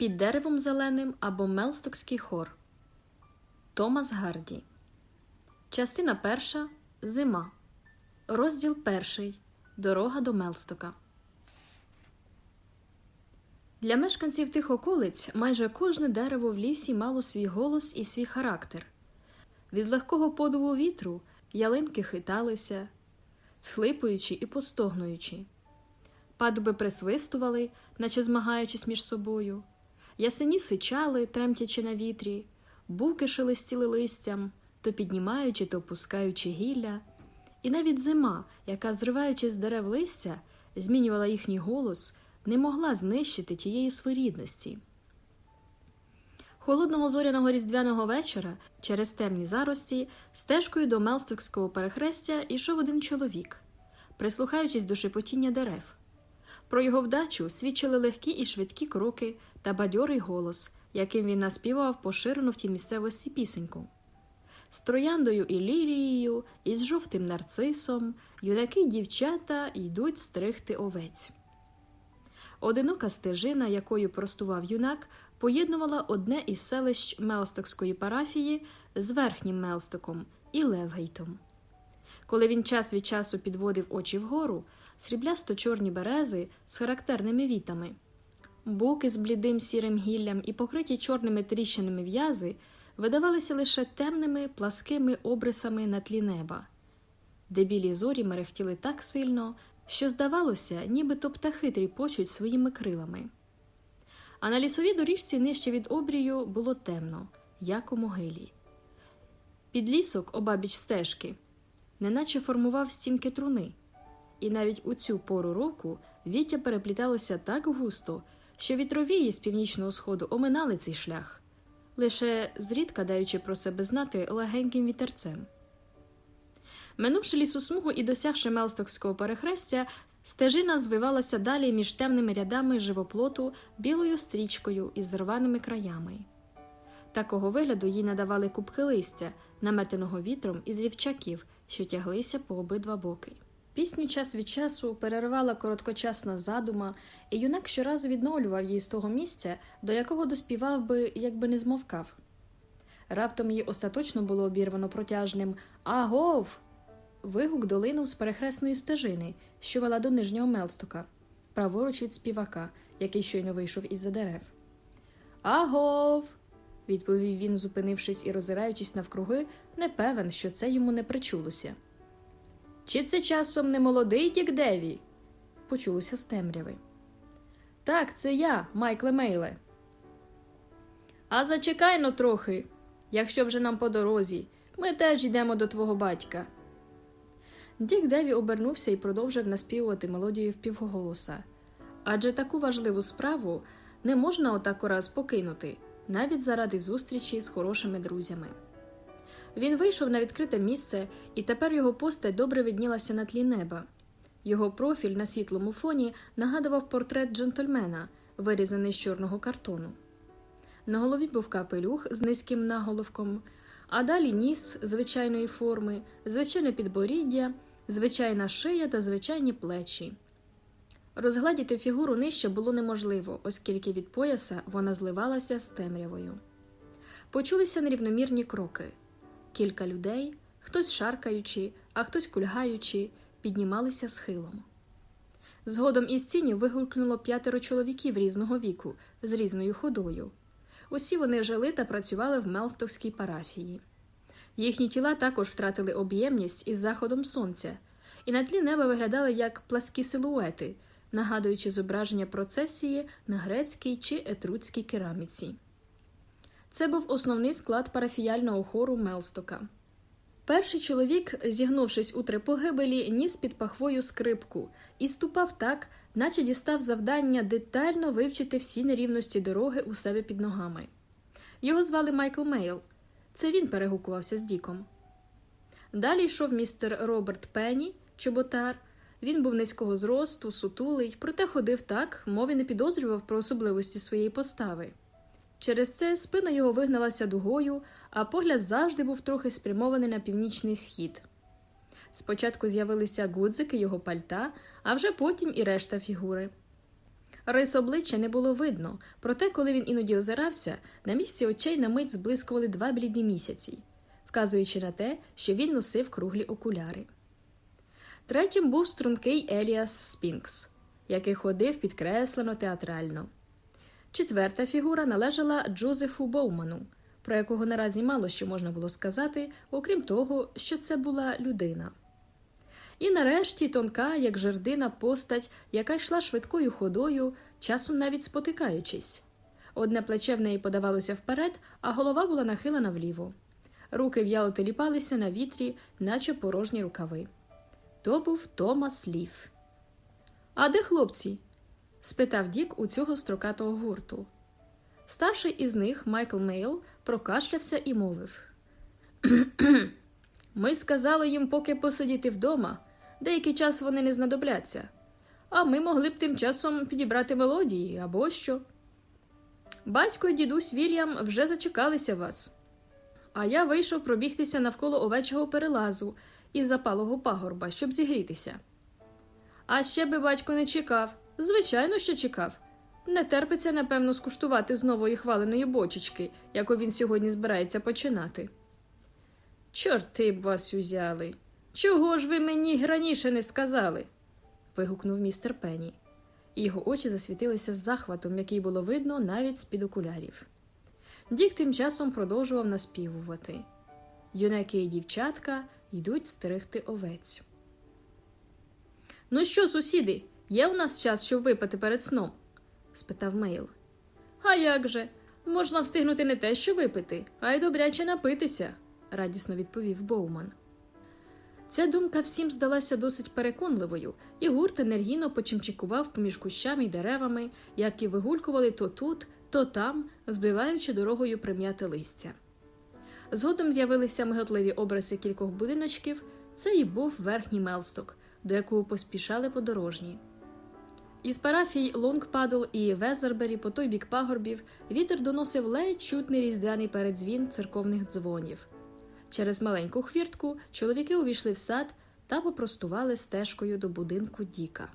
Під деревом зеленим або Мелстокський хор. Томас Гарді. Частина перша. Зима. Розділ перший. Дорога до Мелстока. Для мешканців тих околиць майже кожне дерево в лісі мало свій голос і свій характер. Від легкого подуву вітру ялинки хиталися, схлипуючи і постогнуючи. Падуби присвистували, наче змагаючись між собою. Ясені сичали, тремтячи на вітрі, буки шелестіли листям, то піднімаючи, то опускаючи гілля, і навіть зима, яка, зриваючи з дерев листя, змінювала їхній голос, не могла знищити тієї своєрідності. Холодного зоряного різдвяного вечора через темні зарості стежкою до Мелстокського перехрестя йшов один чоловік, прислухаючись до шепотіння дерев. Про його вдачу свідчили легкі і швидкі кроки та бадьорий голос, яким він наспівав поширену в тій місцевості пісеньку. З трояндою і лілією, і з жовтим нарцисом, юнаки дівчата йдуть стригти овець. Одинока стежина, якою простував юнак, поєднувала одне із селищ Мелстокської парафії з верхнім Мелстоком і Левгейтом. Коли він час від часу підводив очі вгору, сріблясто чорні берези з характерними вітами, буки з блідим сірим гіллям і покриті чорними тріщинами в'язи видавалися лише темними пласкими обрисами на тлі неба, де білі зорі мерехтіли так сильно, що, здавалося, нібито птахи тріпочуть своїми крилами. А на лісовій доріжці нижче від обрію було темно, як у могилі. Підлісок обабіч стежки, неначе формував стінки труни, і навіть у цю пору року віття перепліталося так густо, що вітровії з північного сходу оминали цей шлях, лише зрідка даючи про себе знати легеньким вітерцем. Минувши лісосмугу і досягши Мелстокського перехрестя, стежина звивалася далі між темними рядами живоплоту білою стрічкою із рваними краями. Такого вигляду їй надавали кубки листя, наметеного вітром із рівчаків, що тяглися по обидва боки. Пісню час від часу перервала короткочасна задума, і юнак щоразу відновлював її з того місця, до якого доспівав би, якби не змовкав. Раптом її остаточно було обірвано протяжним Агов. Вигук долинув з перехресної стежини, що вела до нижнього Мелстока, праворуч від співака, який щойно вийшов із за дерев. Агов. відповів він, зупинившись і роззираючись навкруги, не певен, що це йому не причулося. Чи це часом не молодий Дік Деві? почулося з темряви. Так, це я, Майкле Мейле. А зачекай но трохи, якщо вже нам по дорозі, ми теж йдемо до твого батька. Дік Деві обернувся і продовжив наспівувати мелодію впівголоса. Адже таку важливу справу не можна отак раз покинути, навіть заради зустрічі з хорошими друзями. Він вийшов на відкрите місце, і тепер його постать добре виднілася на тлі неба. Його профіль на світлому фоні нагадував портрет джентльмена, вирізаний з чорного картону. На голові був капелюх з низьким наголовком, а далі ніс звичайної форми, звичайне підборіддя, звичайна шия та звичайні плечі. Розгладіти фігуру нижче було неможливо, оскільки від пояса вона зливалася з темрявою. Почулися нерівномірні кроки. Кілька людей, хтось шаркаючи, а хтось кульгаючи, піднімалися схилом. Згодом із ціні вигукнуло п'ятеро чоловіків різного віку з різною ходою. Усі вони жили та працювали в Мелстовській парафії. Їхні тіла також втратили об'ємність із заходом сонця, і на тлі неба виглядали як пласкі силуети, нагадуючи зображення процесії на грецькій чи етруцькій кераміці. Це був основний склад парафіяльного хору Мелстока. Перший чоловік, зігнувшись у три погибелі, ніс під пахвою скрипку і ступав так, наче дістав завдання детально вивчити всі нерівності дороги у себе під ногами. Його звали Майкл Мейл. Це він перегукувався з Діком. Далі йшов містер Роберт Пенні, чоботар. Він був низького зросту, сутулий, проте ходив так, мов і не підозрював про особливості своєї постави. Через це спина його вигналася дугою, а погляд завжди був трохи спрямований на північний схід. Спочатку з'явилися гудзики його пальта, а вже потім і решта фігури. Рис обличчя не було видно, проте, коли він іноді озирався, на місці очей на мить зблискували два блідні місяці, вказуючи на те, що він носив круглі окуляри. Третім був стрункий Еліас Спінкс, який ходив підкреслено театрально. Четверта фігура належала Джозефу Боуману, про якого наразі мало що можна було сказати, окрім того, що це була людина. І нарешті тонка, як жердина, постать, яка йшла швидкою ходою, часом навіть спотикаючись. Одне плече в неї подавалося вперед, а голова була нахилена вліво. Руки в'яло теліпалися на вітрі, наче порожні рукави. То був Томас Лів. А де хлопці? Спитав Дік у цього строкатого гурту. Старший із них, Майкл Мейл, прокашлявся і мовив: Ми сказали їм поки посидіти вдома, деякий час вони не знадобляться, а ми могли б тим часом підібрати мелодії або що. Батько і дідусь Вільям вже зачекалися вас, а я вийшов пробігтися навколо овечого перелазу із запалого пагорба, щоб зігрітися. А ще би батько не чекав, звичайно, що чекав. Не терпиться, напевно, скуштувати з нової хваленої бочечки, яку він сьогодні збирається починати. Чорти б вас узяли. Чого ж ви мені раніше не сказали? вигукнув містер Пенні. Його очі засвітилися з захватом, який було видно навіть з під окулярів. Дік тим часом продовжував наспівувати. Юнаки і дівчатка йдуть стерегти овець. Ну що, сусіди, є у нас час, щоб випити перед сном? спитав Мейл. А як же? Можна встигнути не те, що випити, а й добряче напитися, радісно відповів Боуман. Ця думка всім здалася досить переконливою, і гурт енергійно почимчикував поміж кущами й деревами, які вигулькували то тут, то там, збиваючи дорогою прим'яте листя. Згодом з'явилися миготливі образи кількох будиночків. Це і був верхній Мелсток, до якого поспішали подорожні. Із парафій Лонгпадл і Везербері по той бік пагорбів вітер доносив ледь чутний різдвяний передзвін церковних дзвонів. Через маленьку хвіртку чоловіки увійшли в сад та попростували стежкою до будинку Діка.